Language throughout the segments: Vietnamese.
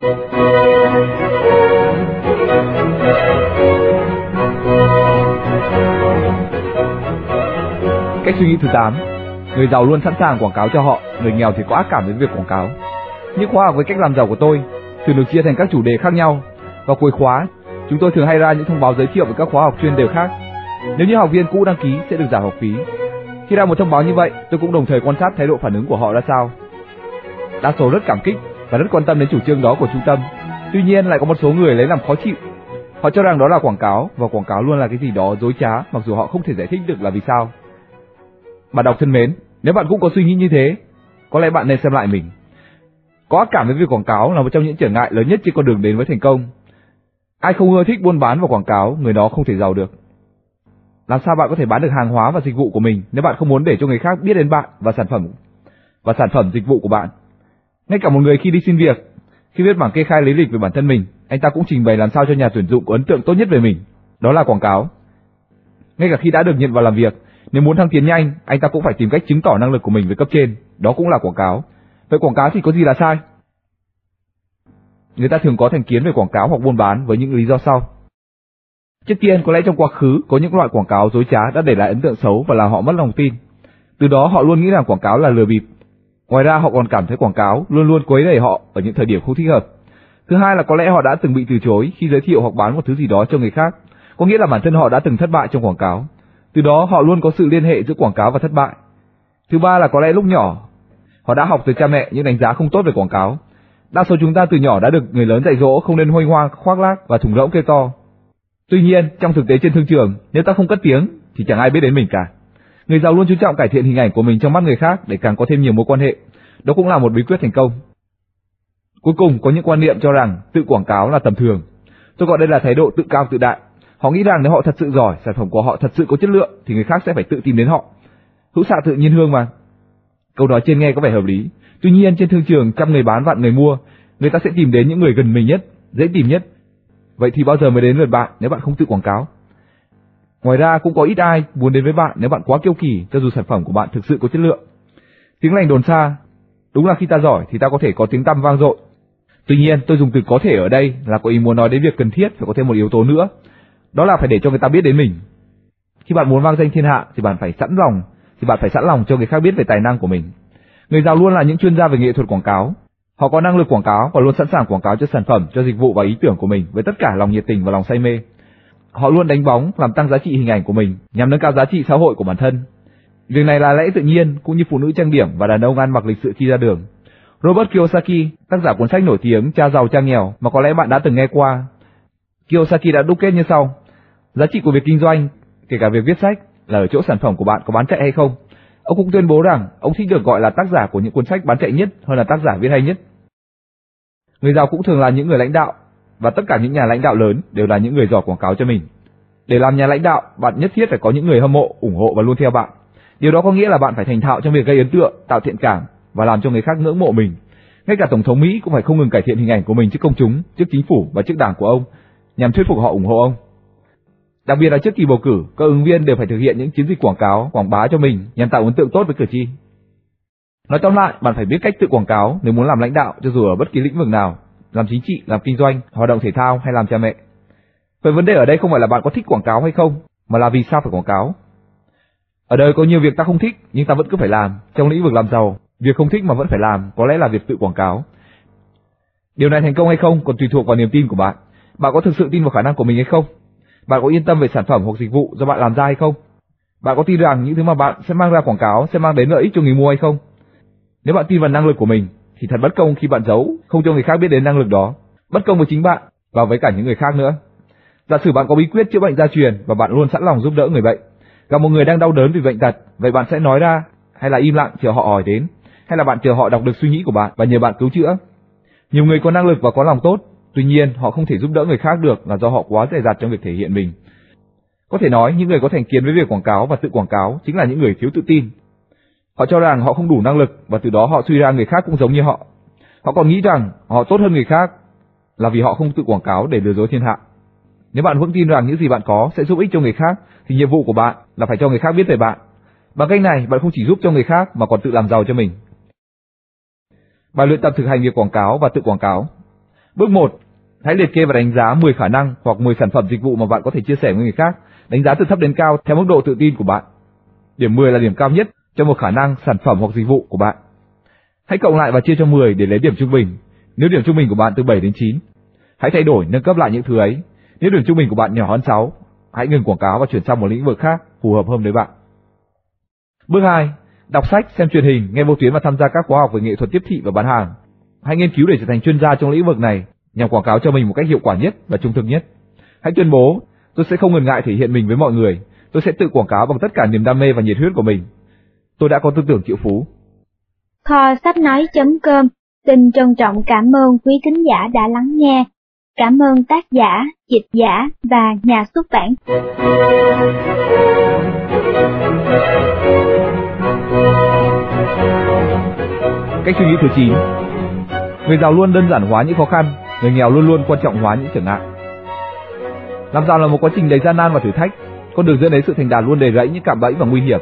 Cách suy nghĩ thứ 8 Người giàu luôn sẵn sàng quảng cáo cho họ, người nghèo thì có ác cảm với việc quảng cáo. Những khóa học với cách làm giàu của tôi thường được chia thành các chủ đề khác nhau. Vào cuối khóa, chúng tôi thường hay ra những thông báo giới thiệu về các khóa học chuyên đề khác. Nếu như học viên cũ đăng ký sẽ được giảm học phí. Khi ra một thông báo như vậy, tôi cũng đồng thời quan sát thái độ phản ứng của họ ra sao. Đa số rất cảm kích và rất quan tâm đến chủ trương đó của trung tâm. Tuy nhiên lại có một số người lấy làm khó chịu. Họ cho rằng đó là quảng cáo và quảng cáo luôn là cái gì đó dối trá mặc dù họ không thể giải thích được là vì sao. Bạn đọc thân mến, nếu bạn cũng có suy nghĩ như thế, có lẽ bạn nên xem lại mình. Có ác cảm với việc quảng cáo là một trong những trở ngại lớn nhất trên con đường đến với thành công. Ai không ưa thích buôn bán và quảng cáo, người đó không thể giàu được. Làm sao bạn có thể bán được hàng hóa và dịch vụ của mình nếu bạn không muốn để cho người khác biết đến bạn và sản phẩm và sản phẩm dịch vụ của bạn? Ngay cả một người khi đi xin việc, khi viết bảng kê khai lý lịch về bản thân mình, anh ta cũng trình bày làm sao cho nhà tuyển dụng có ấn tượng tốt nhất về mình. Đó là quảng cáo. Ngay cả khi đã được nhận vào làm việc, nếu muốn thăng tiến nhanh, anh ta cũng phải tìm cách chứng tỏ năng lực của mình với cấp trên, đó cũng là quảng cáo. Vậy quảng cáo thì có gì là sai? Người ta thường có thành kiến về quảng cáo hoặc buôn bán với những lý do sau. Trước tiên, có lẽ trong quá khứ có những loại quảng cáo dối trá đã để lại ấn tượng xấu và làm họ mất lòng tin. Từ đó họ luôn nghĩ rằng quảng cáo là lừa bịp. Ngoài ra họ còn cảm thấy quảng cáo luôn luôn quấy rầy họ ở những thời điểm không thích hợp. Thứ hai là có lẽ họ đã từng bị từ chối khi giới thiệu hoặc bán một thứ gì đó cho người khác, có nghĩa là bản thân họ đã từng thất bại trong quảng cáo. Từ đó họ luôn có sự liên hệ giữa quảng cáo và thất bại. Thứ ba là có lẽ lúc nhỏ, họ đã học từ cha mẹ những đánh giá không tốt về quảng cáo. Đa số chúng ta từ nhỏ đã được người lớn dạy dỗ không nên hoanh hoang, khoác lác và thùng rỗng kêu to. Tuy nhiên, trong thực tế trên thương trường, nếu ta không cất tiếng thì chẳng ai biết đến mình cả. Người giàu luôn chú trọng cải thiện hình ảnh của mình trong mắt người khác để càng có thêm nhiều mối quan hệ. Đó cũng là một bí quyết thành công. Cuối cùng có những quan niệm cho rằng tự quảng cáo là tầm thường. Tôi gọi đây là thái độ tự cao tự đại. Họ nghĩ rằng nếu họ thật sự giỏi, sản phẩm của họ thật sự có chất lượng thì người khác sẽ phải tự tìm đến họ. Hữu xạ tự nhiên hương mà. Câu nói trên nghe có vẻ hợp lý. Tuy nhiên trên thương trường trăm người bán vạn người mua, người ta sẽ tìm đến những người gần mình nhất, dễ tìm nhất. Vậy thì bao giờ mới đến lượt bạn nếu bạn không tự quảng cáo? Ngoài ra cũng có ít ai muốn đến với bạn nếu bạn quá kiêu kỳ cho dù sản phẩm của bạn thực sự có chất lượng. Tiếng lành đồn xa, đúng là khi ta giỏi thì ta có thể có tiếng tăm vang dội. Tuy nhiên tôi dùng từ có thể ở đây là có ý muốn nói đến việc cần thiết phải có thêm một yếu tố nữa, đó là phải để cho người ta biết đến mình. Khi bạn muốn vang danh thiên hạ thì bạn phải sẵn lòng, thì bạn phải sẵn lòng cho người khác biết về tài năng của mình. Người giàu luôn là những chuyên gia về nghệ thuật quảng cáo. Họ có năng lực quảng cáo và luôn sẵn sàng quảng cáo cho sản phẩm, cho dịch vụ và ý tưởng của mình với tất cả lòng nhiệt tình và lòng say mê. Họ luôn đánh bóng làm tăng giá trị hình ảnh của mình nhằm nâng cao giá trị xã hội của bản thân. Việc này là lẽ tự nhiên cũng như phụ nữ trang điểm và đàn ông ăn mặc lịch sự khi ra đường. Robert Kiyosaki, tác giả cuốn sách nổi tiếng Cha giàu cha nghèo mà có lẽ bạn đã từng nghe qua. Kiyosaki đã đúc kết như sau: Giá trị của việc kinh doanh, kể cả việc viết sách, là ở chỗ sản phẩm của bạn có bán chạy hay không. Ông cũng tuyên bố rằng ông thích được gọi là tác giả của những cuốn sách bán chạy nhất hơn là tác giả viết hay nhất. Người giàu cũng thường là những người lãnh đạo, và tất cả những nhà lãnh đạo lớn đều là những người giỏi quảng cáo cho mình. Để làm nhà lãnh đạo, bạn nhất thiết phải có những người hâm mộ, ủng hộ và luôn theo bạn. Điều đó có nghĩa là bạn phải thành thạo trong việc gây ấn tượng, tạo thiện cảm và làm cho người khác ngưỡng mộ mình. Ngay cả tổng thống Mỹ cũng phải không ngừng cải thiện hình ảnh của mình trước công chúng, trước chính phủ và trước đảng của ông nhằm thuyết phục họ ủng hộ ông. Đặc biệt là trước kỳ bầu cử, các ứng viên đều phải thực hiện những chiến dịch quảng cáo, quảng bá cho mình nhằm tạo ấn tượng tốt với cử tri. Nói tóm lại, bạn phải biết cách tự quảng cáo nếu muốn làm lãnh đạo cho dù ở bất kỳ lĩnh vực nào, làm chính trị, làm kinh doanh, hoạt động thể thao hay làm cha mẹ. Vậy vấn đề ở đây không phải là bạn có thích quảng cáo hay không, mà là vì sao phải quảng cáo. Ở đời có nhiều việc ta không thích nhưng ta vẫn cứ phải làm. Trong lĩnh vực làm giàu, việc không thích mà vẫn phải làm có lẽ là việc tự quảng cáo. Điều này thành công hay không còn tùy thuộc vào niềm tin của bạn. Bạn có thực sự tin vào khả năng của mình hay không? Bạn có yên tâm về sản phẩm hoặc dịch vụ do bạn làm ra hay không? Bạn có tin rằng những thứ mà bạn sẽ mang ra quảng cáo sẽ mang đến lợi ích cho người mua hay không? Nếu bạn tin vào năng lực của mình thì thật bất công khi bạn giấu, không cho người khác biết đến năng lực đó. Bất công với chính bạn và với cả những người khác nữa. Giả sử bạn có bí quyết chữa bệnh gia truyền và bạn luôn sẵn lòng giúp đỡ người bệnh. Gặp một người đang đau đớn vì bệnh tật, vậy bạn sẽ nói ra hay là im lặng chờ họ hỏi đến, hay là bạn chờ họ đọc được suy nghĩ của bạn và nhờ bạn cứu chữa. Nhiều người có năng lực và có lòng tốt, Tuy nhiên, họ không thể giúp đỡ người khác được là do họ quá dè dặt trong việc thể hiện mình. Có thể nói, những người có thành kiến với việc quảng cáo và tự quảng cáo chính là những người thiếu tự tin. Họ cho rằng họ không đủ năng lực và từ đó họ suy ra người khác cũng giống như họ. Họ còn nghĩ rằng họ tốt hơn người khác là vì họ không tự quảng cáo để lừa dối thiên hạ. Nếu bạn vững tin rằng những gì bạn có sẽ giúp ích cho người khác thì nhiệm vụ của bạn là phải cho người khác biết về bạn. Bằng cách này, bạn không chỉ giúp cho người khác mà còn tự làm giàu cho mình. Bài luyện tập thực hành việc quảng cáo và tự quảng cáo Bước 1. Hãy liệt kê và đánh giá 10 khả năng hoặc 10 sản phẩm dịch vụ mà bạn có thể chia sẻ với người khác, đánh giá từ thấp đến cao theo mức độ tự tin của bạn. Điểm 10 là điểm cao nhất cho một khả năng, sản phẩm hoặc dịch vụ của bạn. Hãy cộng lại và chia cho 10 để lấy điểm trung bình. Nếu điểm trung bình của bạn từ 7 đến 9, hãy thay đổi nâng cấp lại những thứ ấy. Nếu điểm trung bình của bạn nhỏ hơn 6, hãy ngừng quảng cáo và chuyển sang một lĩnh vực khác phù hợp hơn với bạn. Bước 2. Đọc sách, xem truyền hình, nghe vô tuyến và tham gia các khóa học về nghệ thuật tiếp thị và bán hàng. Hãy nghiên cứu để trở thành chuyên gia trong lĩnh vực này nhằm quảng cáo cho mình một cách hiệu quả nhất và trung thực nhất. Hãy tuyên bố, tôi sẽ không ngần ngại thể hiện mình với mọi người. Tôi sẽ tự quảng cáo bằng tất cả niềm đam mê và nhiệt huyết của mình. Tôi đã có tư tưởng triệu phú. Kho sách nói.com xin trân trọng cảm ơn quý thính giả đã lắng nghe. Cảm ơn tác giả, dịch giả và nhà xuất bản. Cách suy nghĩ thứ 9 Người giàu luôn đơn giản hóa những khó khăn, người nghèo luôn luôn quan trọng hóa những trở ngại. Làm giàu là một quá trình đầy gian nan và thử thách, con đường dẫn đến sự thành đạt luôn đầy rẫy những cạm bẫy và nguy hiểm.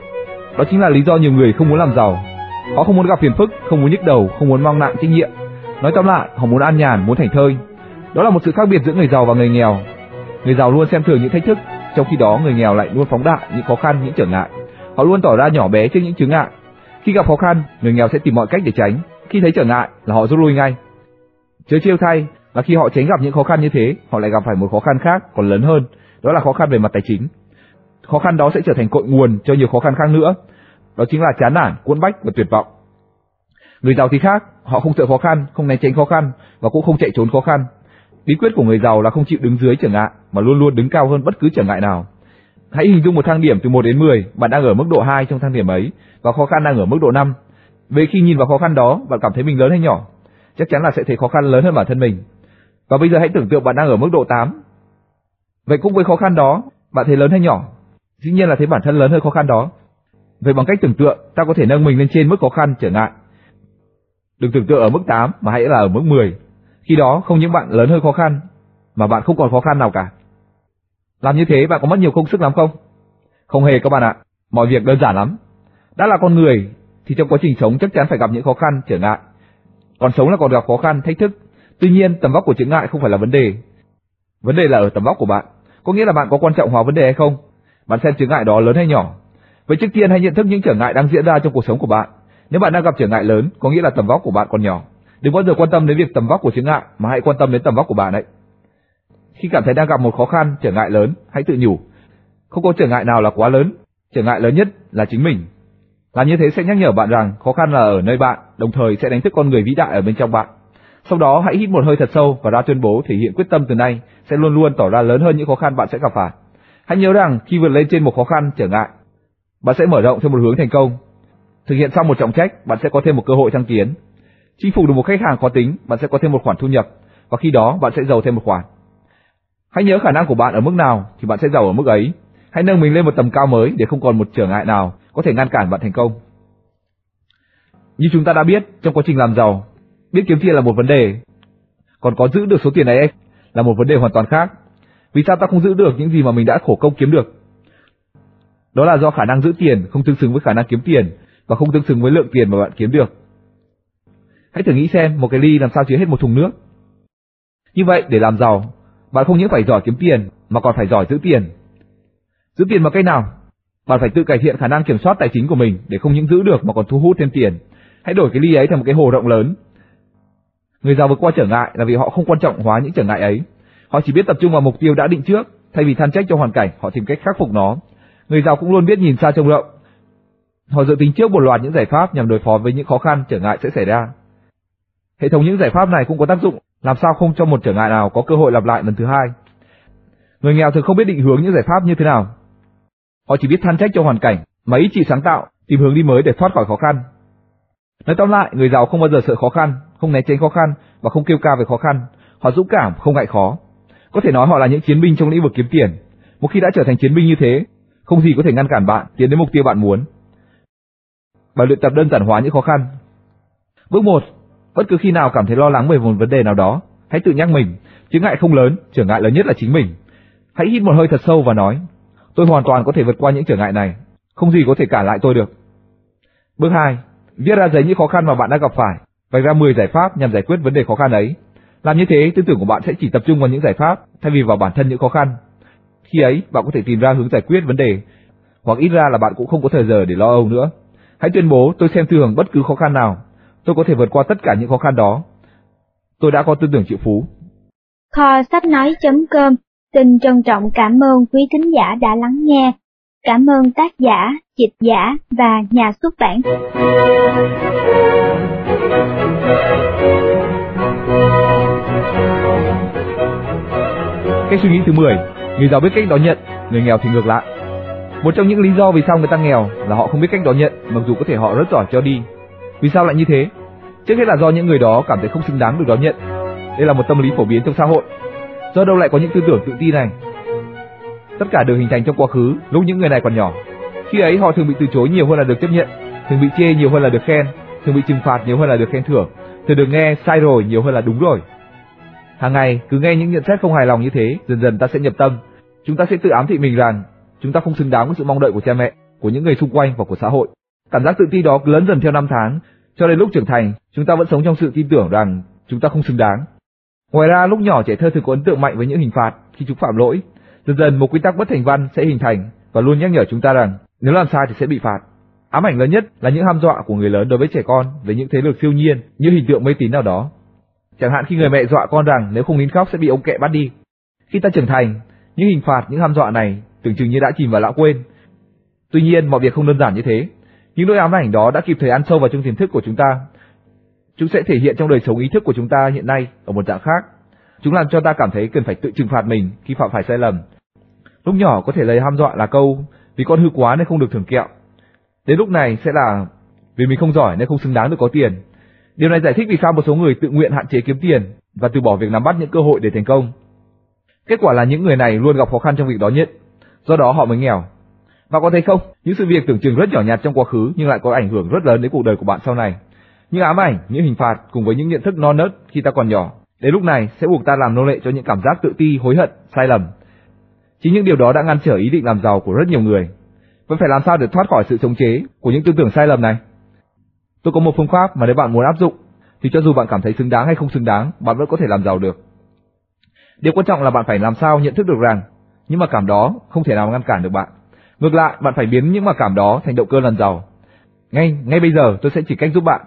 Đó chính là lý do nhiều người không muốn làm giàu. Họ không muốn gặp phiền phức, không muốn nhức đầu, không muốn mang nặng trách nhiệm. Nói tóm lại, họ muốn an nhàn, muốn thành thơi. Đó là một sự khác biệt giữa người giàu và người nghèo. Người giàu luôn xem thường những thách thức, trong khi đó người nghèo lại luôn phóng đại những khó khăn, những trở ngại. Họ luôn tỏ ra nhỏ bé trước những chướng ngại. Khi gặp khó khăn, người nghèo sẽ tìm mọi cách để tránh, khi thấy trở ngại là họ rút lui ngay. Chớ chiêu thay là khi họ tránh gặp những khó khăn như thế, họ lại gặp phải một khó khăn khác còn lớn hơn, đó là khó khăn về mặt tài chính. Khó khăn đó sẽ trở thành cội nguồn cho nhiều khó khăn khác nữa. Đó chính là chán nản, cuốn bách và tuyệt vọng. Người giàu thì khác, họ không sợ khó khăn, không né tránh khó khăn và cũng không chạy trốn khó khăn. Bí quyết của người giàu là không chịu đứng dưới trở ngại mà luôn luôn đứng cao hơn bất cứ trở ngại nào. Hãy hình dung một thang điểm từ 1 đến 10, bạn đang ở mức độ 2 trong thang điểm ấy và khó khăn đang ở mức độ 5. Vậy khi nhìn vào khó khăn đó, bạn cảm thấy mình lớn hay nhỏ? Chắc chắn là sẽ thấy khó khăn lớn hơn bản thân mình. Và bây giờ hãy tưởng tượng bạn đang ở mức độ 8. Vậy cũng với khó khăn đó, bạn thấy lớn hay nhỏ? Dĩ nhiên là thấy bản thân lớn hơn khó khăn đó. Vậy bằng cách tưởng tượng, ta có thể nâng mình lên trên mức khó khăn trở ngại. Đừng tưởng tượng ở mức 8 mà hãy là ở mức 10. Khi đó không những bạn lớn hơn khó khăn, mà bạn không còn khó khăn nào cả. Làm như thế bạn có mất nhiều công sức lắm không? Không hề các bạn ạ, mọi việc đơn giản lắm. Đã là con người thì trong quá trình sống chắc chắn phải gặp những khó khăn, trở ngại. Còn sống là còn gặp khó khăn, thách thức. Tuy nhiên, tầm vóc của trở ngại không phải là vấn đề. Vấn đề là ở tầm vóc của bạn. Có nghĩa là bạn có quan trọng hóa vấn đề hay không? Bạn xem trở ngại đó lớn hay nhỏ. Vậy trước tiên hãy nhận thức những trở ngại đang diễn ra trong cuộc sống của bạn. Nếu bạn đang gặp trở ngại lớn, có nghĩa là tầm vóc của bạn còn nhỏ. Đừng bao giờ quan tâm đến việc tầm vóc của trở ngại, mà hãy quan tâm đến tầm vóc của bạn đấy. Khi cảm thấy đang gặp một khó khăn, trở ngại lớn, hãy tự nhủ. Không có trở ngại nào là quá lớn, trở ngại lớn nhất là chính mình. Làm như thế sẽ nhắc nhở bạn rằng khó khăn là ở nơi bạn, đồng thời sẽ đánh thức con người vĩ đại ở bên trong bạn. Sau đó hãy hít một hơi thật sâu và ra tuyên bố thể hiện quyết tâm từ nay sẽ luôn luôn tỏ ra lớn hơn những khó khăn bạn sẽ gặp phải. Hãy nhớ rằng khi vượt lên trên một khó khăn trở ngại, bạn sẽ mở rộng thêm một hướng thành công. Thực hiện xong một trọng trách, bạn sẽ có thêm một cơ hội thăng tiến. Chinh phục được một khách hàng khó tính, bạn sẽ có thêm một khoản thu nhập và khi đó bạn sẽ giàu thêm một khoản. Hãy nhớ khả năng của bạn ở mức nào thì bạn sẽ giàu ở mức ấy. Hãy nâng mình lên một tầm cao mới để không còn một trở ngại nào có thể ngăn cản bạn thành công. Như chúng ta đã biết, trong quá trình làm giàu, biết kiếm tiền là một vấn đề, còn có giữ được số tiền ấy là một vấn đề hoàn toàn khác. Vì sao ta không giữ được những gì mà mình đã khổ công kiếm được? Đó là do khả năng giữ tiền không tương xứng với khả năng kiếm tiền và không tương xứng với lượng tiền mà bạn kiếm được. Hãy thử nghĩ xem một cái ly làm sao chứa hết một thùng nước. Như vậy để làm giàu, bạn không những phải giỏi kiếm tiền mà còn phải giỏi giữ tiền. Giữ tiền bằng cách nào? Bạn phải tự cải thiện khả năng kiểm soát tài chính của mình để không những giữ được mà còn thu hút thêm tiền. Hãy đổi cái ly ấy thành một cái hồ rộng lớn. Người giàu vượt qua trở ngại là vì họ không quan trọng hóa những trở ngại ấy. Họ chỉ biết tập trung vào mục tiêu đã định trước, thay vì than trách cho hoàn cảnh, họ tìm cách khắc phục nó. Người giàu cũng luôn biết nhìn xa trông rộng. Họ dự tính trước một loạt những giải pháp nhằm đối phó với những khó khăn trở ngại sẽ xảy ra. Hệ thống những giải pháp này cũng có tác dụng làm sao không cho một trở ngại nào có cơ hội lặp lại lần thứ hai. Người nghèo thường không biết định hướng những giải pháp như thế nào. Họ chỉ biết than trách cho hoàn cảnh, mà ý chỉ sáng tạo, tìm hướng đi mới để thoát khỏi khó khăn. Nói tóm lại, người giàu không bao giờ sợ khó khăn, không né tránh khó khăn và không kêu ca về khó khăn. Họ dũng cảm, không ngại khó. Có thể nói họ là những chiến binh trong lĩnh vực kiếm tiền. Một khi đã trở thành chiến binh như thế, không gì có thể ngăn cản bạn tiến đến mục tiêu bạn muốn. Bài luyện tập đơn giản hóa những khó khăn. Bước 1. Bất cứ khi nào cảm thấy lo lắng về một vấn đề nào đó, hãy tự nhắc mình, chướng ngại không lớn, trở ngại lớn nhất là chính mình. Hãy hít một hơi thật sâu và nói, tôi hoàn toàn có thể vượt qua những trở ngại này, không gì có thể cản lại tôi được. Bước 2. Viết ra giấy những khó khăn mà bạn đã gặp phải, vạch ra 10 giải pháp nhằm giải quyết vấn đề khó khăn ấy. Làm như thế, tư tưởng của bạn sẽ chỉ tập trung vào những giải pháp thay vì vào bản thân những khó khăn. Khi ấy, bạn có thể tìm ra hướng giải quyết vấn đề, hoặc ít ra là bạn cũng không có thời giờ để lo âu nữa. Hãy tuyên bố tôi xem thường bất cứ khó khăn nào, tôi có thể vượt qua tất cả những khó khăn đó. Tôi đã có tư tưởng triệu phú. Kho sách nói.com xin trân trọng cảm ơn quý thính giả đã lắng nghe. Cảm ơn tác giả, dịch giả và nhà xuất bản. Cách suy nghĩ thứ 10, người giàu biết cách đón nhận, người nghèo thì ngược lại. Một trong những lý do vì sao người ta nghèo là họ không biết cách đón nhận, mặc dù có thể họ rất giỏi cho đi. Vì sao lại như thế? Trước hết là do những người đó cảm thấy không xứng đáng được đón nhận. Đây là một tâm lý phổ biến trong xã hội. Do đâu lại có những tư tưởng tự ti này? Tất cả đều hình thành trong quá khứ, lúc những người này còn nhỏ. Khi ấy họ thường bị từ chối nhiều hơn là được chấp nhận, thường bị chê nhiều hơn là được khen, thường bị trừng phạt nhiều hơn là được khen thưởng, thường được nghe sai rồi nhiều hơn là đúng rồi. Hàng ngày cứ nghe những nhận xét không hài lòng như thế, dần dần ta sẽ nhập tâm. Chúng ta sẽ tự ám thị mình rằng chúng ta không xứng đáng với sự mong đợi của cha mẹ, của những người xung quanh và của xã hội. Cảm giác tự ti đó lớn dần theo năm tháng, cho đến lúc trưởng thành, chúng ta vẫn sống trong sự tin tưởng rằng chúng ta không xứng đáng. Ngoài ra, lúc nhỏ trẻ thơ thường có ấn tượng mạnh với những hình phạt khi chúng phạm lỗi. Dần dần một quy tắc bất thành văn sẽ hình thành và luôn nhắc nhở chúng ta rằng nếu làm sai thì sẽ bị phạt. Ám ảnh lớn nhất là những ham dọa của người lớn đối với trẻ con về những thế lực siêu nhiên như hình tượng mê tín nào đó. Chẳng hạn khi người mẹ dọa con rằng nếu không nín khóc sẽ bị ông kệ bắt đi. Khi ta trưởng thành, những hình phạt, những ham dọa này tưởng chừng như đã chìm vào lãng quên. Tuy nhiên, mọi việc không đơn giản như thế. Những nỗi ám ảnh đó đã kịp thời ăn sâu vào trong tiềm thức của chúng ta. Chúng sẽ thể hiện trong đời sống ý thức của chúng ta hiện nay ở một dạng khác. Chúng làm cho ta cảm thấy cần phải tự trừng phạt mình khi phạm phải sai lầm. Lúc nhỏ có thể lấy ham dọa là câu vì con hư quá nên không được thưởng kẹo. Đến lúc này sẽ là vì mình không giỏi nên không xứng đáng được có tiền. Điều này giải thích vì sao một số người tự nguyện hạn chế kiếm tiền và từ bỏ việc nắm bắt những cơ hội để thành công. Kết quả là những người này luôn gặp khó khăn trong việc đó nhất, do đó họ mới nghèo. Bạn có thấy không, những sự việc tưởng chừng rất nhỏ nhặt trong quá khứ nhưng lại có ảnh hưởng rất lớn đến cuộc đời của bạn sau này. Những ám ảnh, những hình phạt cùng với những nhận thức non nớt khi ta còn nhỏ, đến lúc này sẽ buộc ta làm nô lệ cho những cảm giác tự ti, hối hận, sai lầm. Chính những điều đó đã ngăn trở ý định làm giàu của rất nhiều người. Vẫn phải làm sao để thoát khỏi sự chống chế của những tư tưởng sai lầm này? Tôi có một phương pháp mà nếu bạn muốn áp dụng thì cho dù bạn cảm thấy xứng đáng hay không xứng đáng, bạn vẫn có thể làm giàu được. Điều quan trọng là bạn phải làm sao nhận thức được rằng những mặc cảm đó không thể nào ngăn cản được bạn. Ngược lại, bạn phải biến những mặc cảm đó thành động cơ làm giàu. Ngay ngay bây giờ tôi sẽ chỉ cách giúp bạn.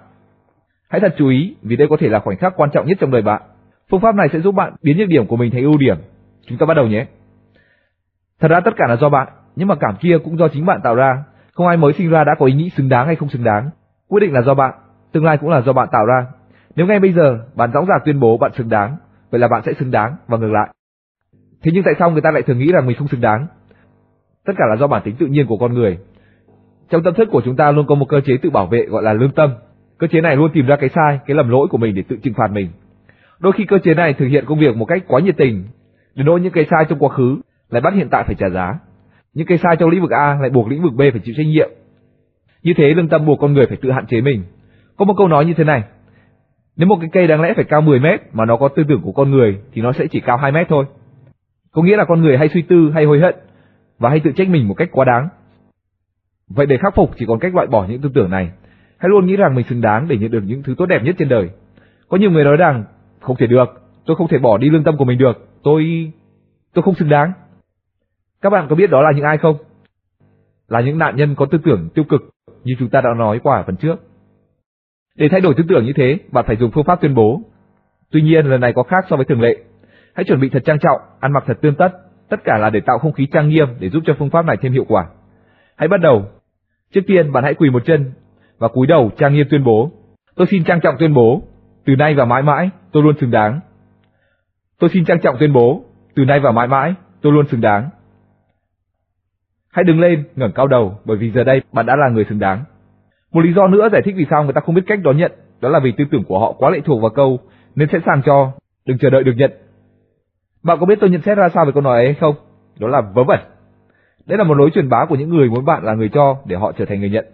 Hãy thật chú ý vì đây có thể là khoảnh khắc quan trọng nhất trong đời bạn. Phương pháp này sẽ giúp bạn biến nhược điểm của mình thành ưu điểm. Chúng ta bắt đầu nhé. Thật ra tất cả là do bạn, nhưng mà cảm kia cũng do chính bạn tạo ra. Không ai mới sinh ra đã có ý nghĩ xứng đáng hay không xứng đáng. Quyết định là do bạn, tương lai cũng là do bạn tạo ra. Nếu ngay bây giờ bạn dõng dạc tuyên bố bạn xứng đáng, vậy là bạn sẽ xứng đáng và ngược lại. Thế nhưng tại sao người ta lại thường nghĩ rằng mình không xứng đáng? Tất cả là do bản tính tự nhiên của con người. Trong tâm thức của chúng ta luôn có một cơ chế tự bảo vệ gọi là lương tâm. Cơ chế này luôn tìm ra cái sai, cái lầm lỗi của mình để tự trừng phạt mình. Đôi khi cơ chế này thực hiện công việc một cách quá nhiệt tình, đến nỗi những cái sai trong quá khứ lại bắt hiện tại phải trả giá. Những cái sai trong lĩnh vực A lại buộc lĩnh vực B phải chịu trách nhiệm. Như thế lương tâm buộc con người phải tự hạn chế mình. Có một câu nói như thế này, nếu một cái cây đáng lẽ phải cao 10 mét mà nó có tư tưởng của con người thì nó sẽ chỉ cao 2 mét thôi. Có nghĩa là con người hay suy tư hay hối hận và hay tự trách mình một cách quá đáng. Vậy để khắc phục chỉ còn cách loại bỏ những tư tưởng này. Hãy luôn nghĩ rằng mình xứng đáng để nhận được những thứ tốt đẹp nhất trên đời. Có nhiều người nói rằng không thể được, tôi không thể bỏ đi lương tâm của mình được, tôi tôi không xứng đáng. Các bạn có biết đó là những ai không? Là những nạn nhân có tư tưởng tiêu cực như chúng ta đã nói qua ở phần trước. Để thay đổi tư tưởng như thế, bạn phải dùng phương pháp tuyên bố. Tuy nhiên lần này có khác so với thường lệ. Hãy chuẩn bị thật trang trọng, ăn mặc thật tươm tất, tất cả là để tạo không khí trang nghiêm để giúp cho phương pháp này thêm hiệu quả. Hãy bắt đầu. Trước tiên bạn hãy quỳ một chân và cúi đầu trang nghiêm tuyên bố. Tôi xin trang trọng tuyên bố, từ nay và mãi mãi, tôi luôn xứng đáng. Tôi xin trang trọng tuyên bố, từ nay và mãi mãi, tôi luôn xứng đáng. Hãy đứng lên, ngẩng cao đầu bởi vì giờ đây bạn đã là người xứng đáng. Một lý do nữa giải thích vì sao người ta không biết cách đón nhận, đó là vì tư tưởng của họ quá lệ thuộc vào câu nên sẵn sàng cho, đừng chờ đợi được nhận. Bạn có biết tôi nhận xét ra sao về câu nói ấy không? Đó là vớ vẩn. Đây là một lối truyền bá của những người muốn bạn là người cho để họ trở thành người nhận.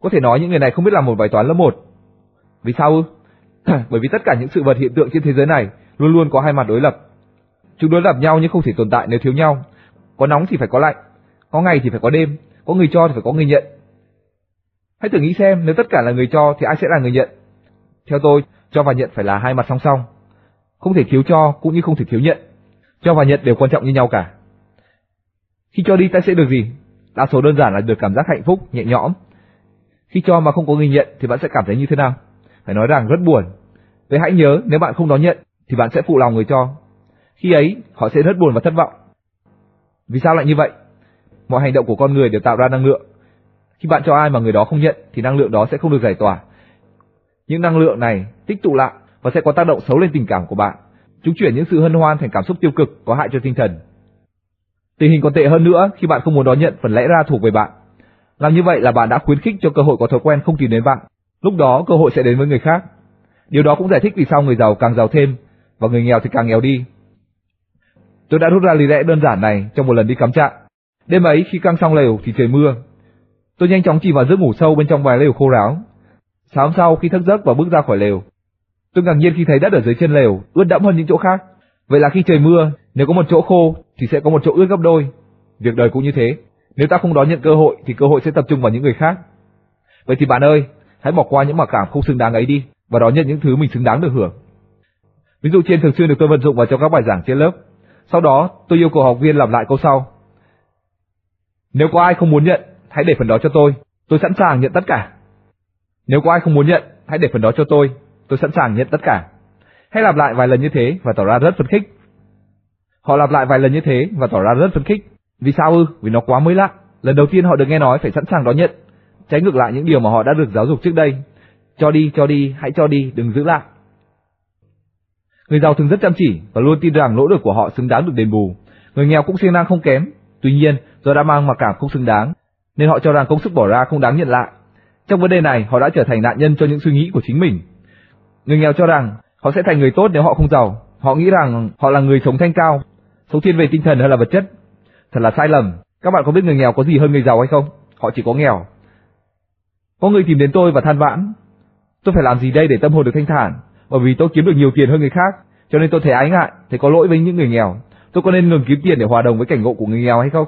Có thể nói những người này không biết làm một bài toán lớp 1. Vì sao ư? Bởi vì tất cả những sự vật hiện tượng trên thế giới này luôn luôn có hai mặt đối lập. Chúng đối lập nhau nhưng không thể tồn tại nếu thiếu nhau. Có nóng thì phải có lạnh, có ngày thì phải có đêm, có người cho thì phải có người nhận. Hãy thử nghĩ xem nếu tất cả là người cho thì ai sẽ là người nhận? Theo tôi, cho và nhận phải là hai mặt song song. không thể thiếu cho cũng như không thể thiếu nhận. Cho và nhận đều quan trọng như nhau cả. Khi cho đi ta sẽ được gì? Đa số đơn giản là được cảm giác hạnh phúc, nhẹ nhõm. Khi cho mà không có người nhận thì bạn sẽ cảm thấy như thế nào? Phải nói rằng rất buồn. Vậy hãy nhớ nếu bạn không đón nhận thì bạn sẽ phụ lòng người cho. Khi ấy họ sẽ rất buồn và thất vọng. Vì sao lại như vậy? Mọi hành động của con người đều tạo ra năng lượng. Khi bạn cho ai mà người đó không nhận, thì năng lượng đó sẽ không được giải tỏa. Những năng lượng này tích tụ lại và sẽ có tác động xấu lên tình cảm của bạn. Chúng chuyển những sự hân hoan thành cảm xúc tiêu cực có hại cho tinh thần. Tình hình còn tệ hơn nữa khi bạn không muốn đón nhận phần lẽ ra thuộc về bạn. Làm như vậy là bạn đã khuyến khích cho cơ hội có thói quen không tìm đến bạn. Lúc đó, cơ hội sẽ đến với người khác. Điều đó cũng giải thích vì sao người giàu càng giàu thêm và người nghèo thì càng nghèo đi. Tôi đã rút ra lý lẽ đơn giản này trong một lần đi cắm trại. Đêm ấy khi căng xong lều thì trời mưa. Tôi nhanh chóng chìm vào giấc ngủ sâu bên trong vài lều khô ráo. Sáng sau khi thức giấc và bước ra khỏi lều, tôi ngạc nhiên khi thấy đất ở dưới chân lều ướt đẫm hơn những chỗ khác. Vậy là khi trời mưa, nếu có một chỗ khô thì sẽ có một chỗ ướt gấp đôi. Việc đời cũng như thế. Nếu ta không đón nhận cơ hội thì cơ hội sẽ tập trung vào những người khác. Vậy thì bạn ơi, hãy bỏ qua những mặc cảm không xứng đáng ấy đi và đón nhận những thứ mình xứng đáng được hưởng. Ví dụ trên thường xuyên được tôi vận dụng vào trong các bài giảng trên lớp. Sau đó, tôi yêu cầu học viên làm lại câu sau. Nếu có ai không muốn nhận, hãy để phần đó cho tôi, tôi sẵn sàng nhận tất cả. Nếu có ai không muốn nhận, hãy để phần đó cho tôi, tôi sẵn sàng nhận tất cả. Hãy lặp lại vài lần như thế và tỏ ra rất phấn khích. Họ lặp lại vài lần như thế và tỏ ra rất phấn khích. Vì sao ư? Vì nó quá mới lạ. Lần đầu tiên họ được nghe nói phải sẵn sàng đón nhận. Trái ngược lại những điều mà họ đã được giáo dục trước đây. Cho đi, cho đi, hãy cho đi, đừng giữ lại. Người giàu thường rất chăm chỉ và luôn tin rằng nỗ lực của họ xứng đáng được đền bù. Người nghèo cũng siêng năng không kém. Tuy nhiên, do đã mang mặc cảm không xứng đáng, nên họ cho rằng công sức bỏ ra không đáng nhận lại. Trong vấn đề này, họ đã trở thành nạn nhân cho những suy nghĩ của chính mình. Người nghèo cho rằng họ sẽ thành người tốt nếu họ không giàu. Họ nghĩ rằng họ là người sống thanh cao, sống thiên về tinh thần hơn là vật chất. Thật là sai lầm. Các bạn có biết người nghèo có gì hơn người giàu hay không? Họ chỉ có nghèo. Có người tìm đến tôi và than vãn. Tôi phải làm gì đây để tâm hồn được thanh thản? Bởi vì tôi kiếm được nhiều tiền hơn người khác, cho nên tôi thấy ái ngại, thấy có lỗi với những người nghèo. Tôi có nên ngừng kiếm tiền để hòa đồng với cảnh ngộ của người nghèo hay không?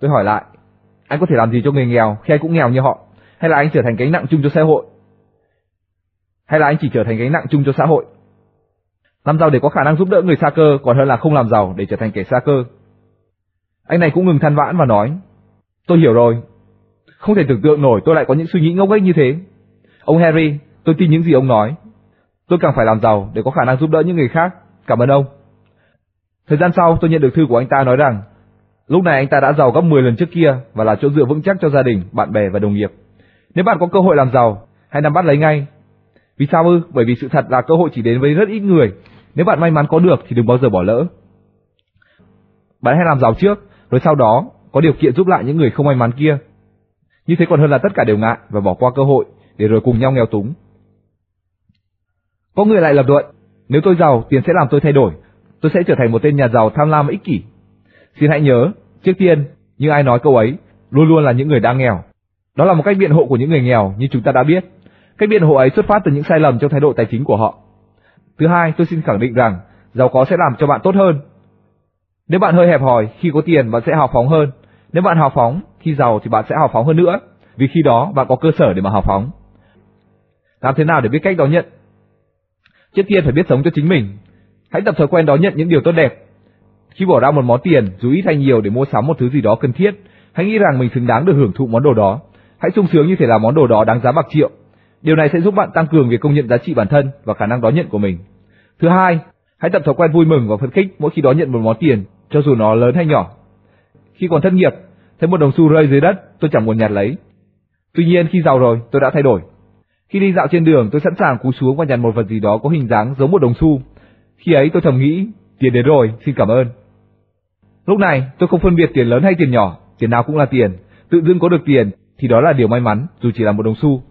Tôi hỏi lại, anh có thể làm gì cho người nghèo khi anh cũng nghèo như họ? Hay là anh trở thành gánh nặng chung cho xã hội? Hay là anh chỉ trở thành gánh nặng chung cho xã hội? Làm giàu để có khả năng giúp đỡ người xa cơ còn hơn là không làm giàu để trở thành kẻ xa cơ. Anh này cũng ngừng than vãn và nói, tôi hiểu rồi. Không thể tưởng tượng nổi tôi lại có những suy nghĩ ngốc nghếch như thế. Ông Harry, tôi tin những gì ông nói. Tôi càng phải làm giàu để có khả năng giúp đỡ những người khác. Cảm ơn ông. Thời gian sau tôi nhận được thư của anh ta nói rằng lúc này anh ta đã giàu gấp 10 lần trước kia và là chỗ dựa vững chắc cho gia đình, bạn bè và đồng nghiệp. Nếu bạn có cơ hội làm giàu, hãy nắm bắt lấy ngay. Vì sao ư? Bởi vì sự thật là cơ hội chỉ đến với rất ít người. Nếu bạn may mắn có được thì đừng bao giờ bỏ lỡ. Bạn hãy làm giàu trước, rồi sau đó có điều kiện giúp lại những người không may mắn kia. Như thế còn hơn là tất cả đều ngại và bỏ qua cơ hội để rồi cùng nhau nghèo túng. Có người lại lập luận, nếu tôi giàu, tiền sẽ làm tôi thay đổi, tôi sẽ trở thành một tên nhà giàu tham lam và ích kỷ. Xin hãy nhớ, trước tiên, như ai nói câu ấy, luôn luôn là những người đang nghèo. Đó là một cách biện hộ của những người nghèo như chúng ta đã biết. Cách biện hộ ấy xuất phát từ những sai lầm trong thái độ tài chính của họ. Thứ hai, tôi xin khẳng định rằng giàu có sẽ làm cho bạn tốt hơn. Nếu bạn hơi hẹp hòi, khi có tiền bạn sẽ hào phóng hơn. Nếu bạn hào phóng, khi giàu thì bạn sẽ hào phóng hơn nữa, vì khi đó bạn có cơ sở để mà hào phóng. Làm thế nào để biết cách đón nhận? Trước tiên phải biết sống cho chính mình. Hãy tập thói quen đón nhận những điều tốt đẹp. Khi bỏ ra một món tiền, dù ít hay nhiều để mua sắm một thứ gì đó cần thiết, hãy nghĩ rằng mình xứng đáng được hưởng thụ món đồ đó. Hãy sung sướng như thể là món đồ đó đáng giá bạc triệu. Điều này sẽ giúp bạn tăng cường việc công nhận giá trị bản thân và khả năng đón nhận của mình. Thứ hai, hãy tập thói quen vui mừng và phấn khích mỗi khi đón nhận một món tiền, cho dù nó lớn hay nhỏ. Khi còn thất nghiệp, thấy một đồng xu rơi dưới đất, tôi chẳng muốn nhặt lấy. Tuy nhiên khi giàu rồi, tôi đã thay đổi. Khi đi dạo trên đường, tôi sẵn sàng cú xuống và nhặt một vật gì đó có hình dáng giống một đồng xu. Khi ấy tôi thầm nghĩ, tiền đến rồi, xin cảm ơn. Lúc này, tôi không phân biệt tiền lớn hay tiền nhỏ, tiền nào cũng là tiền. Tự dưng có được tiền thì đó là điều may mắn, dù chỉ là một đồng xu.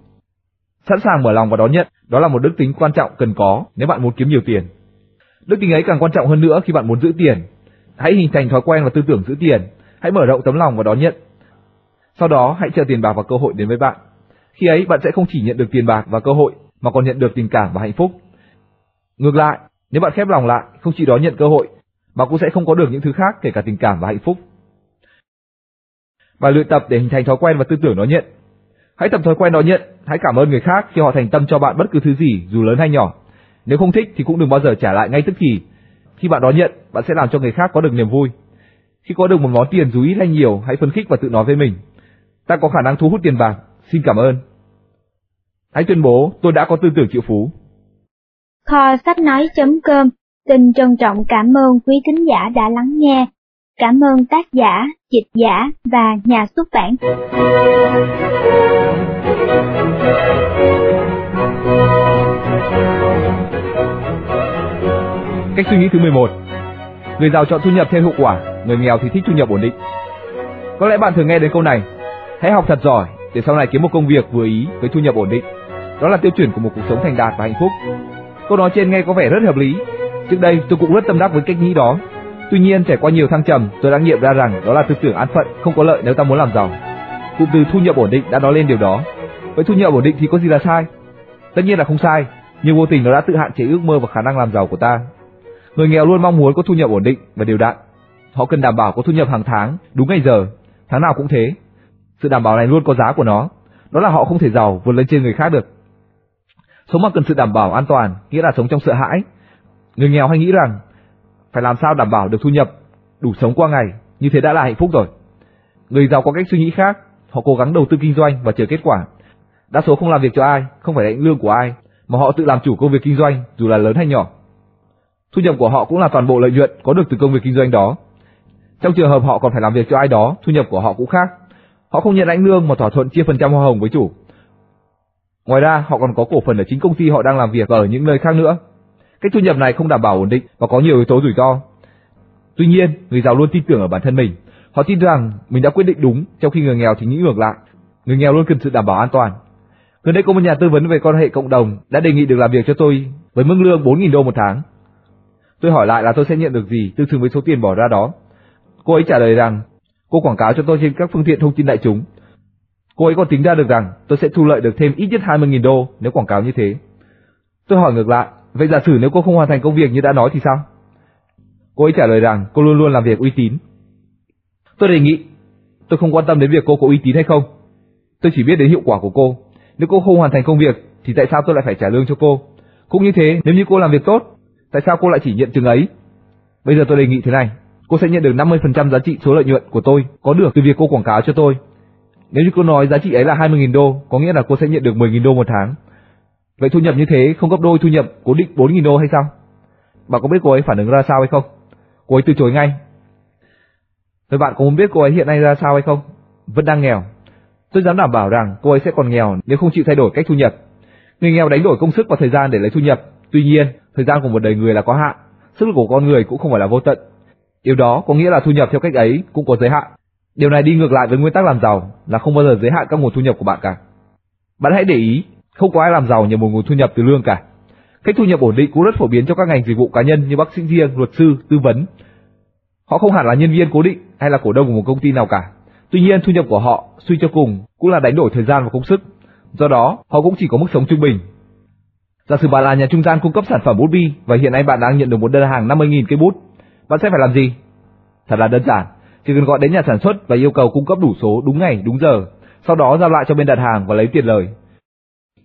Sẵn sàng mở lòng và đón nhận, đó là một đức tính quan trọng cần có nếu bạn muốn kiếm nhiều tiền. Đức tính ấy càng quan trọng hơn nữa khi bạn muốn giữ tiền. Hãy hình thành thói quen và tư tưởng giữ tiền, hãy mở rộng tấm lòng và đón nhận. Sau đó hãy chờ tiền bạc và cơ hội đến với bạn. Khi ấy bạn sẽ không chỉ nhận được tiền bạc và cơ hội mà còn nhận được tình cảm và hạnh phúc. Ngược lại, nếu bạn khép lòng lại, không chỉ đón nhận cơ hội mà cũng sẽ không có được những thứ khác kể cả tình cảm và hạnh phúc. Và luyện tập để hình thành thói quen và tư tưởng đón nhận. Hãy tập thói quen đón nhận, hãy cảm ơn người khác khi họ thành tâm cho bạn bất cứ thứ gì dù lớn hay nhỏ. Nếu không thích thì cũng đừng bao giờ trả lại ngay tức thì. Khi bạn đón nhận, bạn sẽ làm cho người khác có được niềm vui. Khi có được một món tiền dù ít hay nhiều, hãy phấn khích và tự nói với mình. Ta có khả năng thu hút tiền bạc, xin cảm ơn. Hãy tuyên bố tôi đã có tư tưởng triệu phú. Kho sách nói.com xin trân trọng cảm ơn quý thính giả đã lắng nghe. Cảm ơn tác giả, dịch giả và nhà xuất bản. Cách suy nghĩ thứ 11 Người giàu chọn thu nhập theo hiệu quả, người nghèo thì thích thu nhập ổn định. Có lẽ bạn thường nghe đến câu này, hãy học thật giỏi để sau này kiếm một công việc vừa ý với thu nhập ổn định. Đó là tiêu chuẩn của một cuộc sống thành đạt và hạnh phúc. Câu nói trên nghe có vẻ rất hợp lý. Trước đây tôi cũng rất tâm đắc với cách nghĩ đó. Tuy nhiên trải qua nhiều thăng trầm, tôi đã nghiệm ra rằng đó là tư tưởng an phận, không có lợi nếu ta muốn làm giàu. Cụm từ thu nhập ổn định đã nói lên điều đó. Với thu nhập ổn định thì có gì là sai? Tất nhiên là không sai, nhưng vô tình nó đã tự hạn chế ước mơ và khả năng làm giàu của ta. Người nghèo luôn mong muốn có thu nhập ổn định và đều đặn. Họ cần đảm bảo có thu nhập hàng tháng, đúng ngày giờ, tháng nào cũng thế. Sự đảm bảo này luôn có giá của nó, đó là họ không thể giàu vượt lên trên người khác được. Sống mà cần sự đảm bảo an toàn, nghĩa là sống trong sợ hãi. Người nghèo hay nghĩ rằng phải làm sao đảm bảo được thu nhập đủ sống qua ngày, như thế đã là hạnh phúc rồi. Người giàu có cách suy nghĩ khác, họ cố gắng đầu tư kinh doanh và chờ kết quả. Đa số không làm việc cho ai, không phải lãnh lương của ai, mà họ tự làm chủ công việc kinh doanh, dù là lớn hay nhỏ. Thu nhập của họ cũng là toàn bộ lợi nhuận có được từ công việc kinh doanh đó. Trong trường hợp họ còn phải làm việc cho ai đó, thu nhập của họ cũng khác. Họ không nhận lãnh lương mà thỏa thuận chia phần trăm hoa hồng với chủ. Ngoài ra, họ còn có cổ phần ở chính công ty họ đang làm việc và ở những nơi khác nữa. Cách thu nhập này không đảm bảo ổn định và có nhiều yếu tố rủi ro. Tuy nhiên, người giàu luôn tin tưởng ở bản thân mình. Họ tin rằng mình đã quyết định đúng, trong khi người nghèo thì nghĩ ngược lại. Người nghèo luôn cần sự đảm bảo an toàn. Gần đây có một nhà tư vấn về quan hệ cộng đồng đã đề nghị được làm việc cho tôi với mức lương 4.000 đô một tháng. Tôi hỏi lại là tôi sẽ nhận được gì tương xứng với số tiền bỏ ra đó. Cô ấy trả lời rằng cô quảng cáo cho tôi trên các phương tiện thông tin đại chúng. Cô ấy còn tính ra được rằng tôi sẽ thu lợi được thêm ít nhất 20.000 đô nếu quảng cáo như thế. Tôi hỏi ngược lại, vậy giả sử nếu cô không hoàn thành công việc như đã nói thì sao? Cô ấy trả lời rằng cô luôn luôn làm việc uy tín. Tôi đề nghị, tôi không quan tâm đến việc cô có uy tín hay không. Tôi chỉ biết đến hiệu quả của cô. Nếu cô không hoàn thành công việc thì tại sao tôi lại phải trả lương cho cô? Cũng như thế, nếu như cô làm việc tốt, tại sao cô lại chỉ nhận chừng ấy? Bây giờ tôi đề nghị thế này, cô sẽ nhận được 50% giá trị số lợi nhuận của tôi có được từ việc cô quảng cáo cho tôi. Nếu như cô nói giá trị ấy là 20.000 đô, có nghĩa là cô sẽ nhận được 10.000 đô một tháng. Vậy thu nhập như thế không gấp đôi thu nhập cố định 4.000 đô hay sao? Bạn có biết cô ấy phản ứng ra sao hay không? Cô ấy từ chối ngay. Vậy bạn có muốn biết cô ấy hiện nay ra sao hay không? Vẫn đang nghèo. Tôi dám đảm bảo rằng cô ấy sẽ còn nghèo nếu không chịu thay đổi cách thu nhập. Người nghèo đánh đổi công sức và thời gian để lấy thu nhập. Tuy nhiên, thời gian của một đời người là có hạn, sức lực của con người cũng không phải là vô tận. Điều đó có nghĩa là thu nhập theo cách ấy cũng có giới hạn. Điều này đi ngược lại với nguyên tắc làm giàu là không bao giờ giới hạn các nguồn thu nhập của bạn cả. Bạn hãy để ý, không có ai làm giàu nhờ một nguồn thu nhập từ lương cả. Cách thu nhập ổn định cũng rất phổ biến cho các ngành dịch vụ cá nhân như bác sĩ riêng, luật sư, tư vấn. Họ không hẳn là nhân viên cố định hay là cổ đông của một công ty nào cả. Tuy nhiên thu nhập của họ suy cho cùng cũng là đánh đổi thời gian và công sức. Do đó, họ cũng chỉ có mức sống trung bình. Giả sử bạn là nhà trung gian cung cấp sản phẩm bút bi và hiện nay bạn đang nhận được một đơn hàng 50.000 cây bút, bạn sẽ phải làm gì? Thật là đơn giản, chỉ cần gọi đến nhà sản xuất và yêu cầu cung cấp đủ số đúng ngày, đúng giờ, sau đó giao lại cho bên đặt hàng và lấy tiền lời.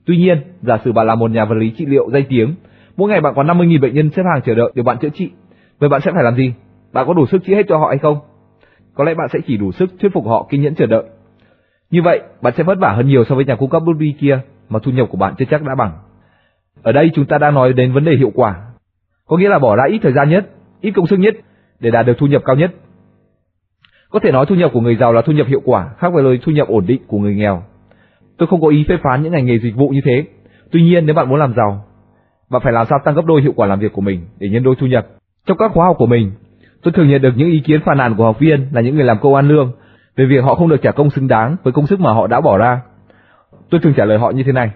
Tuy nhiên, giả sử bạn là một nhà vật lý trị liệu danh tiếng, mỗi ngày bạn có 50.000 bệnh nhân xếp hàng chờ đợi được bạn chữa trị, vậy bạn sẽ phải làm gì? Bạn có đủ sức chữa hết cho họ hay không? Có lẽ bạn sẽ chỉ đủ sức thuyết phục họ kiên nhẫn chờ đợi. Như vậy, bạn sẽ vất vả hơn nhiều so với nhà cung cấp bút bi kia mà thu nhập của bạn chưa chắc đã bằng. Ở đây chúng ta đang nói đến vấn đề hiệu quả, có nghĩa là bỏ ra ít thời gian nhất, ít công sức nhất để đạt được thu nhập cao nhất. Có thể nói thu nhập của người giàu là thu nhập hiệu quả, khác với lời thu nhập ổn định của người nghèo. Tôi không có ý phê phán những ngành nghề dịch vụ như thế. Tuy nhiên nếu bạn muốn làm giàu, bạn phải làm sao tăng gấp đôi hiệu quả làm việc của mình để nhân đôi thu nhập. Trong các khóa học của mình, tôi thường nhận được những ý kiến phàn nàn của học viên là những người làm công ăn lương về việc họ không được trả công xứng đáng với công sức mà họ đã bỏ ra. Tôi thường trả lời họ như thế này.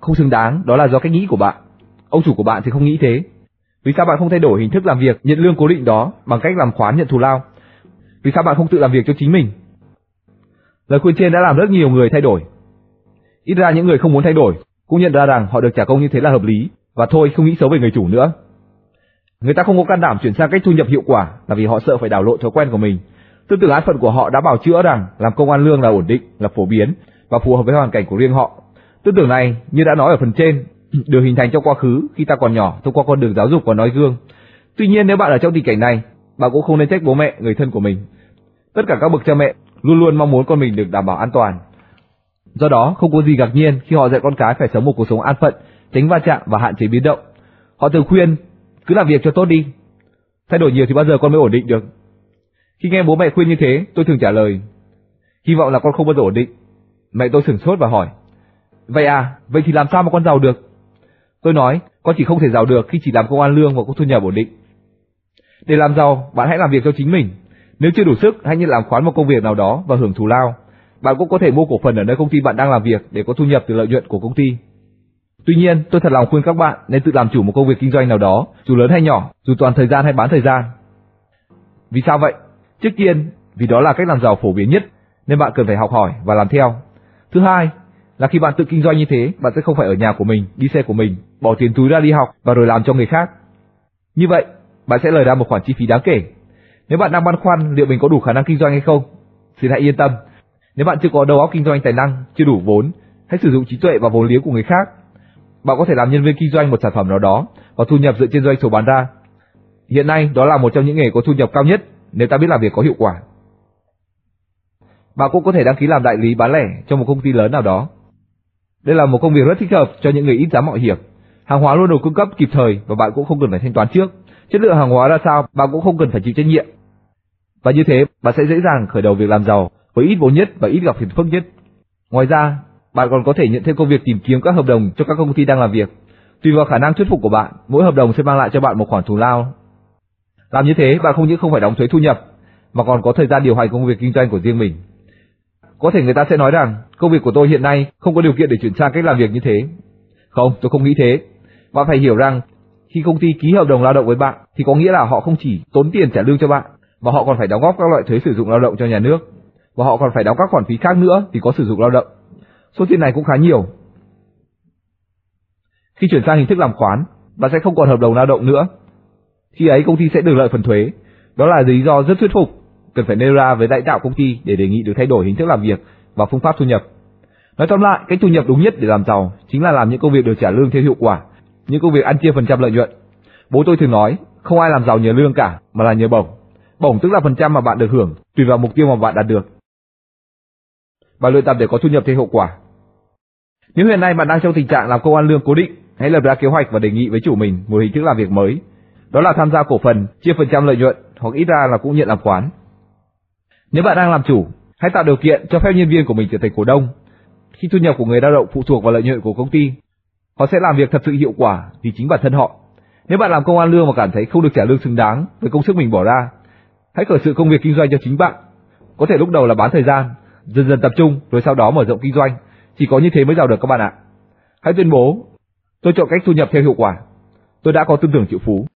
Không xứng đáng, đó là do cách nghĩ của bạn. Ông chủ của bạn thì không nghĩ thế. Vì sao bạn không thay đổi hình thức làm việc nhận lương cố định đó bằng cách làm khoán nhận thù lao? Vì sao bạn không tự làm việc cho chính mình? Lời khuyên trên đã làm rất nhiều người thay đổi. Ít ra những người không muốn thay đổi cũng nhận ra rằng họ được trả công như thế là hợp lý và thôi không nghĩ xấu về người chủ nữa. Người ta không có can đảm chuyển sang cách thu nhập hiệu quả là vì họ sợ phải đảo lộn thói quen của mình. Tư tưởng án phận của họ đã bảo chữa rằng làm công ăn lương là ổn định, là phổ biến và phù hợp với hoàn cảnh của riêng họ. Tư tưởng này, như đã nói ở phần trên, được hình thành trong quá khứ khi ta còn nhỏ thông qua con đường giáo dục và nói gương. Tuy nhiên nếu bạn ở trong tình cảnh này, bạn cũng không nên trách bố mẹ, người thân của mình. Tất cả các bậc cha mẹ luôn luôn mong muốn con mình được đảm bảo an toàn. Do đó, không có gì ngạc nhiên khi họ dạy con cái phải sống một cuộc sống an phận, tránh va chạm và hạn chế biến động. Họ thường khuyên, cứ làm việc cho tốt đi. Thay đổi nhiều thì bao giờ con mới ổn định được. Khi nghe bố mẹ khuyên như thế, tôi thường trả lời, hy vọng là con không bao giờ ổn định. Mẹ tôi sửng sốt và hỏi, vậy à, vậy thì làm sao mà con giàu được? Tôi nói, con chỉ không thể giàu được khi chỉ làm công an lương và có thu nhập ổn định. Để làm giàu, bạn hãy làm việc cho chính mình. Nếu chưa đủ sức, hãy nhận làm khoán một công việc nào đó và hưởng thù lao. Bạn cũng có thể mua cổ phần ở nơi công ty bạn đang làm việc để có thu nhập từ lợi nhuận của công ty. Tuy nhiên, tôi thật lòng khuyên các bạn nên tự làm chủ một công việc kinh doanh nào đó, dù lớn hay nhỏ, dù toàn thời gian hay bán thời gian. Vì sao vậy? Trước tiên, vì đó là cách làm giàu phổ biến nhất, nên bạn cần phải học hỏi và làm theo. Thứ hai, là khi bạn tự kinh doanh như thế, bạn sẽ không phải ở nhà của mình, đi xe của mình, bỏ tiền túi ra đi học và rồi làm cho người khác. Như vậy, bạn sẽ lời ra một khoản chi phí đáng kể. Nếu bạn đang băn khoăn liệu mình có đủ khả năng kinh doanh hay không, xin hãy yên tâm. Nếu bạn chưa có đầu óc kinh doanh tài năng, chưa đủ vốn, hãy sử dụng trí tuệ và vốn liếng của người khác. Bạn có thể làm nhân viên kinh doanh một sản phẩm nào đó và thu nhập dựa trên doanh số bán ra. Hiện nay, đó là một trong những nghề có thu nhập cao nhất nếu ta biết làm việc có hiệu quả. Bạn cũng có thể đăng ký làm đại lý bán lẻ cho một công ty lớn nào đó. Đây là một công việc rất thích hợp cho những người ít dám mạo hiểm. Hàng hóa luôn được cung cấp kịp thời và bạn cũng không cần phải thanh toán trước. Chất lượng hàng hóa ra sao, bạn cũng không cần phải chịu trách nhiệm. Và như thế, bạn sẽ dễ dàng khởi đầu việc làm giàu với ít vốn nhất và ít gặp phiền phức nhất. Ngoài ra, bạn còn có thể nhận thêm công việc tìm kiếm các hợp đồng cho các công ty đang làm việc. Tùy vào khả năng thuyết phục của bạn, mỗi hợp đồng sẽ mang lại cho bạn một khoản thù lao. Làm như thế, bạn không những không phải đóng thuế thu nhập, mà còn có thời gian điều hành công việc kinh doanh của riêng mình. Có thể người ta sẽ nói rằng công việc của tôi hiện nay không có điều kiện để chuyển sang cách làm việc như thế. Không, tôi không nghĩ thế. Bạn phải hiểu rằng khi công ty ký hợp đồng lao động với bạn thì có nghĩa là họ không chỉ tốn tiền trả lương cho bạn mà họ còn phải đóng góp các loại thuế sử dụng lao động cho nhà nước và họ còn phải đóng các khoản phí khác nữa vì có sử dụng lao động. Số tiền này cũng khá nhiều. Khi chuyển sang hình thức làm khoán, bạn sẽ không còn hợp đồng lao động nữa. Khi ấy công ty sẽ được lợi phần thuế. Đó là lý do rất thuyết phục, cần phải nêu ra với lãnh đạo công ty để đề nghị được thay đổi hình thức làm việc và phương pháp thu nhập. Nói tóm lại, cách thu nhập đúng nhất để làm giàu chính là làm những công việc được trả lương theo hiệu quả, những công việc ăn chia phần trăm lợi nhuận. Bố tôi thường nói, không ai làm giàu nhờ lương cả, mà là nhờ bổng. Bổng tức là phần trăm mà bạn được hưởng, tùy vào mục tiêu mà bạn đạt được. Bạn luyện tập để có thu nhập theo hiệu quả. Nếu hiện nay bạn đang trong tình trạng làm công ăn lương cố định, hãy lập ra kế hoạch và đề nghị với chủ mình một hình thức làm việc mới. Đó là tham gia cổ phần, chia phần trăm lợi nhuận hoặc ít ra là cũng nhận làm khoán. Nếu bạn đang làm chủ, hãy tạo điều kiện cho phép nhân viên của mình trở thành cổ đông. Khi thu nhập của người lao động phụ thuộc vào lợi nhuận của công ty, họ sẽ làm việc thật sự hiệu quả vì chính bản thân họ. Nếu bạn làm công an lương mà cảm thấy không được trả lương xứng đáng với công sức mình bỏ ra, hãy khởi sự công việc kinh doanh cho chính bạn. Có thể lúc đầu là bán thời gian, dần dần tập trung rồi sau đó mở rộng kinh doanh. Chỉ có như thế mới giàu được các bạn ạ. Hãy tuyên bố, tôi chọn cách thu nhập theo hiệu quả. Tôi đã có tư tưởng triệu phú.